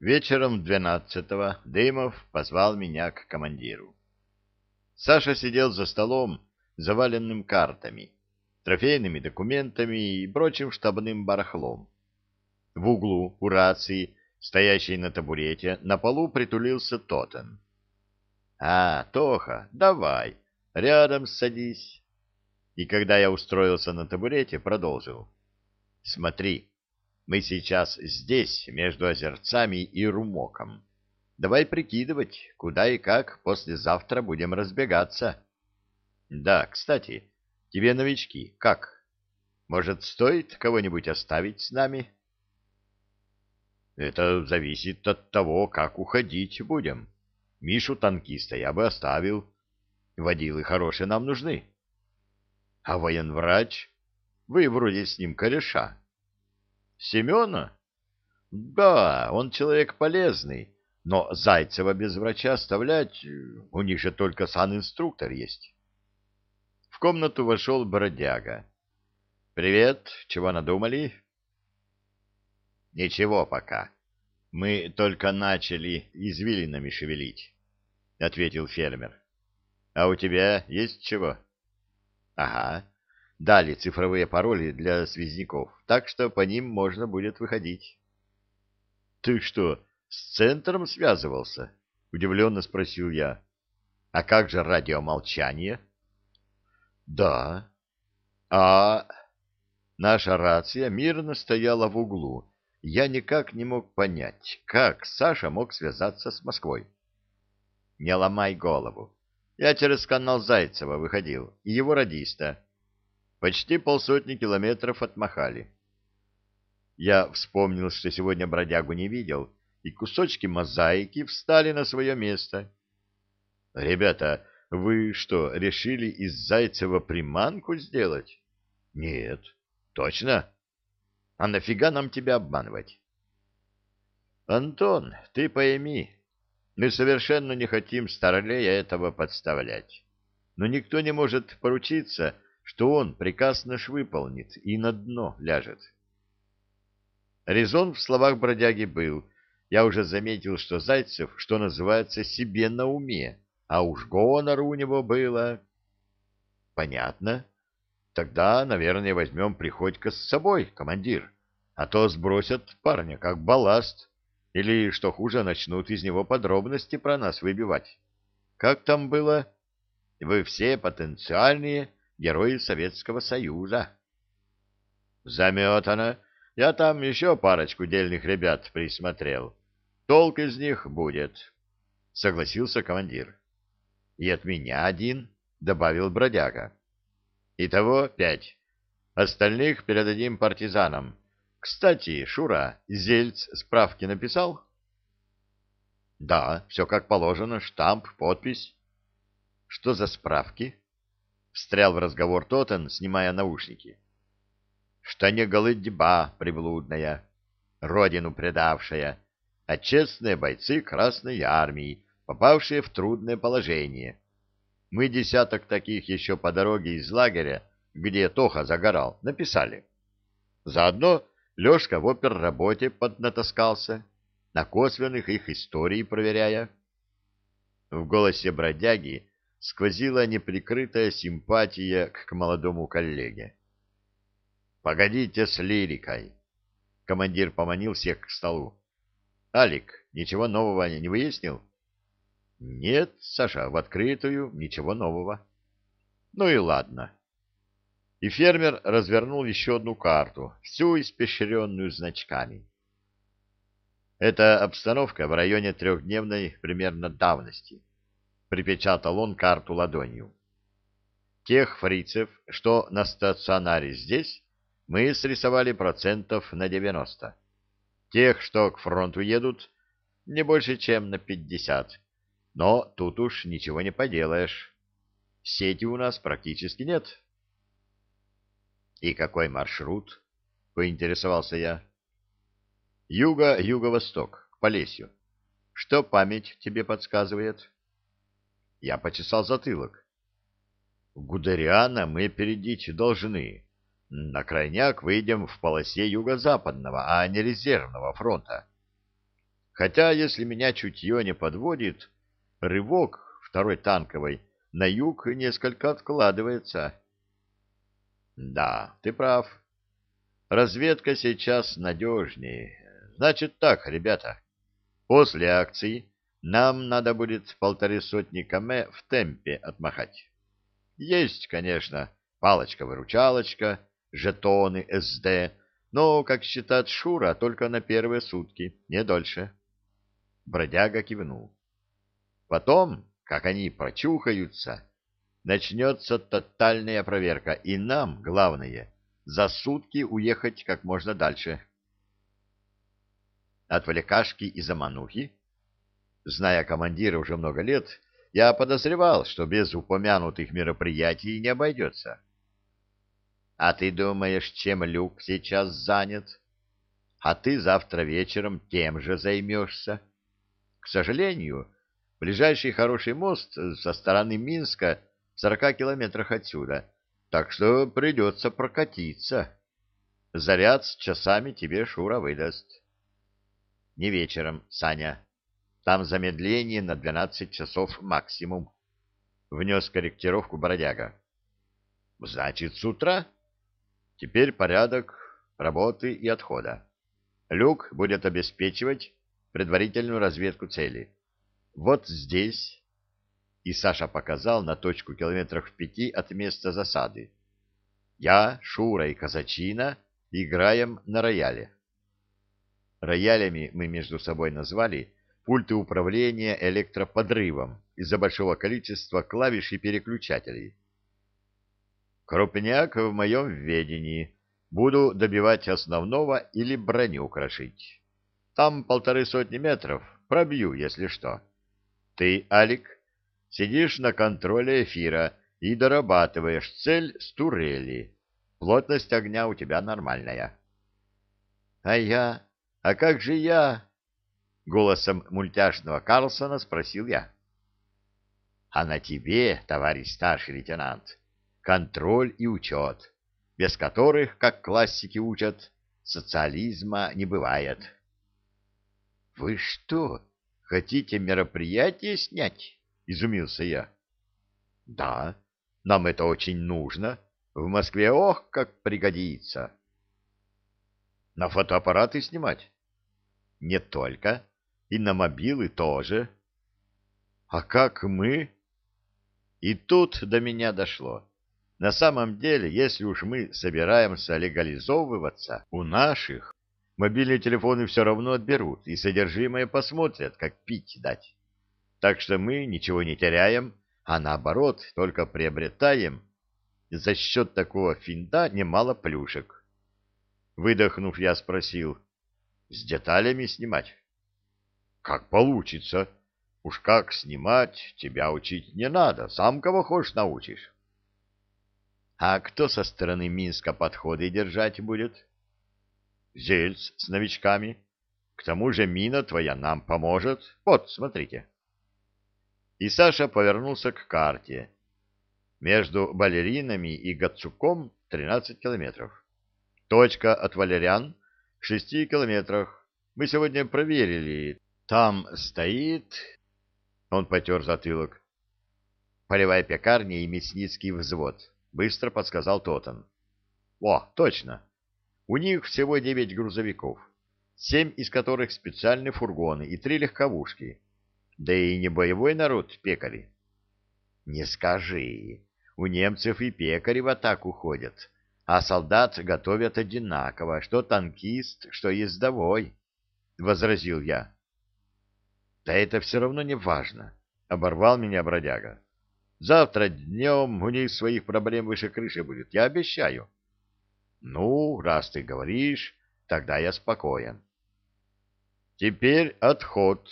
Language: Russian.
Вечером двенадцатого Дымов позвал меня к командиру. Саша сидел за столом, заваленным картами, трофейными документами и прочим штабным барахлом. В углу у рации, стоящей на табурете, на полу притулился Тотен. — А, Тоха, давай, рядом садись. И когда я устроился на табурете, продолжил. — Смотри, мы сейчас здесь, между озерцами и Румоком. Давай прикидывать, куда и как послезавтра будем разбегаться. Да, кстати, тебе новички, как? Может, стоит кого-нибудь оставить с нами? Это зависит от того, как уходить будем. Мишу танкиста я бы оставил. Водилы хорошие нам нужны. А военврач? Вы вроде с ним кореша. Семена? Да, он человек полезный, но Зайцева без врача оставлять, у них же только сан-инструктор есть. В комнату вошел бродяга. «Привет, чего надумали?» «Ничего пока. Мы только начали извилинами шевелить», — ответил фермер. «А у тебя есть чего?» «Ага дали цифровые пароли для связняков, так что по ним можно будет выходить. — Ты что, с центром связывался? — удивленно спросил я. — А как же радиомолчание? — Да. — А... Наша рация мирно стояла в углу. Я никак не мог понять, как Саша мог связаться с Москвой. — Не ломай голову. Я через канал Зайцева выходил, и его радиста. Почти полсотни километров отмахали. Я вспомнил, что сегодня бродягу не видел, и кусочки мозаики встали на свое место. — Ребята, вы что, решили из Зайцева приманку сделать? — Нет. — Точно? А нафига нам тебя обманывать? — Антон, ты пойми, мы совершенно не хотим старлея этого подставлять. Но никто не может поручиться, что он приказ наш выполнит и на дно ляжет. Резон в словах бродяги был. Я уже заметил, что Зайцев, что называется, себе на уме, а уж гонор у него было. Понятно. Тогда, наверное, возьмем Приходько с собой, командир, а то сбросят парня как балласт, или, что хуже, начнут из него подробности про нас выбивать. Как там было? Вы все потенциальные герои Советского Союза. Заметано. Я там еще парочку дельных ребят присмотрел. Толк из них будет, — согласился командир. И от меня один, — добавил бродяга. Итого пять. Остальных передадим партизанам. Кстати, Шура, Зельц справки написал? Да, все как положено, штамп, подпись. Что за справки? Встрял в разговор Тотен, снимая наушники. Что не голыдьба приблудная, родину предавшая, а честные бойцы Красной Армии, попавшие в трудное положение. Мы десяток таких еще по дороге из лагеря, где Тоха загорал, написали. Заодно Лешка в оперработе поднатаскался, на косвенных их истории проверяя. В голосе бродяги сквозила неприкрытая симпатия к молодому коллеге. «Погодите с лирикой!» Командир поманил всех к столу. «Алик, ничего нового не выяснил?» «Нет, Саша, в открытую ничего нового». «Ну и ладно». И фермер развернул еще одну карту, всю испещренную значками. Это обстановка в районе трехдневной примерно давности. Припечатал он карту ладонью. Тех фрицев, что на стационаре здесь, мы срисовали процентов на 90. Тех, что к фронту едут, не больше, чем на 50. Но тут уж ничего не поделаешь. Сети у нас практически нет. И какой маршрут? Поинтересовался я. Юго-юго-восток, к Полесью. Что память тебе подсказывает? Я почесал затылок. Гудериана мы опередить должны. На крайняк выйдем в полосе юго-западного, а не резервного фронта. Хотя, если меня чутье не подводит, рывок второй танковой на юг несколько откладывается. Да, ты прав. Разведка сейчас надежнее. Значит так, ребята, после акции нам надо будет полторы сотни км в темпе отмахать. Есть, конечно, палочка-выручалочка, жетоны СД, но, как считает Шура, только на первые сутки, не дольше. Бродяга кивнул. Потом, как они прочухаются, начнется тотальная проверка, и нам, главное, за сутки уехать как можно дальше. Отвлекашки и заманухи? Зная командира уже много лет, я подозревал, что без упомянутых мероприятий не обойдется. А ты думаешь, чем Люк сейчас занят? А ты завтра вечером тем же займешься. К сожалению, ближайший хороший мост со стороны Минска в сорока километрах отсюда, так что придется прокатиться. Заряд с часами тебе Шура выдаст. Не вечером, Саня. Там замедление на двенадцать часов максимум. Внес корректировку бродяга. Значит, с утра? Теперь порядок работы и отхода. Люк будет обеспечивать предварительную разведку цели. Вот здесь, и Саша показал на точку километрах в пяти от места засады. Я, Шура и Казачина играем на рояле. Роялями мы между собой назвали пульты управления электроподрывом из-за большого количества клавиш и переключателей. Крупняк в моем ведении. Буду добивать основного или броню крошить. Там полторы сотни метров. Пробью, если что. Ты, Алик, сидишь на контроле эфира и дорабатываешь цель с турели. Плотность огня у тебя нормальная. — А я? А как же я? — голосом мультяшного Карлсона спросил я. — А на тебе, товарищ старший лейтенант, контроль и учет, без которых, как классики учат, социализма не бывает. — Вы что, хотите мероприятие снять? — изумился я. — Да, нам это очень нужно. В Москве ох, как пригодится. — На фотоаппараты снимать? — Не только. И на мобилы тоже. — А как мы? И тут до меня дошло. На самом деле, если уж мы собираемся легализовываться, у наших мобильные телефоны все равно отберут и содержимое посмотрят, как пить дать. Так что мы ничего не теряем, а наоборот, только приобретаем за счет такого финта немало плюшек. Выдохнув, я спросил, с деталями снимать? Как получится. Уж как снимать, тебя учить не надо, сам кого хочешь научишь. А кто со стороны Минска подходы держать будет? Зельц с новичками. К тому же мина твоя нам поможет. Вот, смотрите. И Саша повернулся к карте. Между балеринами и Гацуком 13 километров. Точка от Валериан в 6 километрах. Мы сегодня проверили. Там стоит... Он потер затылок. Полевая пекарня и мясницкий взвод. — быстро подсказал Тотан. «О, точно! У них всего девять грузовиков, семь из которых специальные фургоны и три легковушки. Да и не боевой народ пекари». «Не скажи, у немцев и пекари в атаку ходят, а солдат готовят одинаково, что танкист, что ездовой», — возразил я. «Да это все равно не важно», — оборвал меня бродяга. Завтра днем у них своих проблем выше крыши будет, я обещаю. Ну, раз ты говоришь, тогда я спокоен. Теперь отход.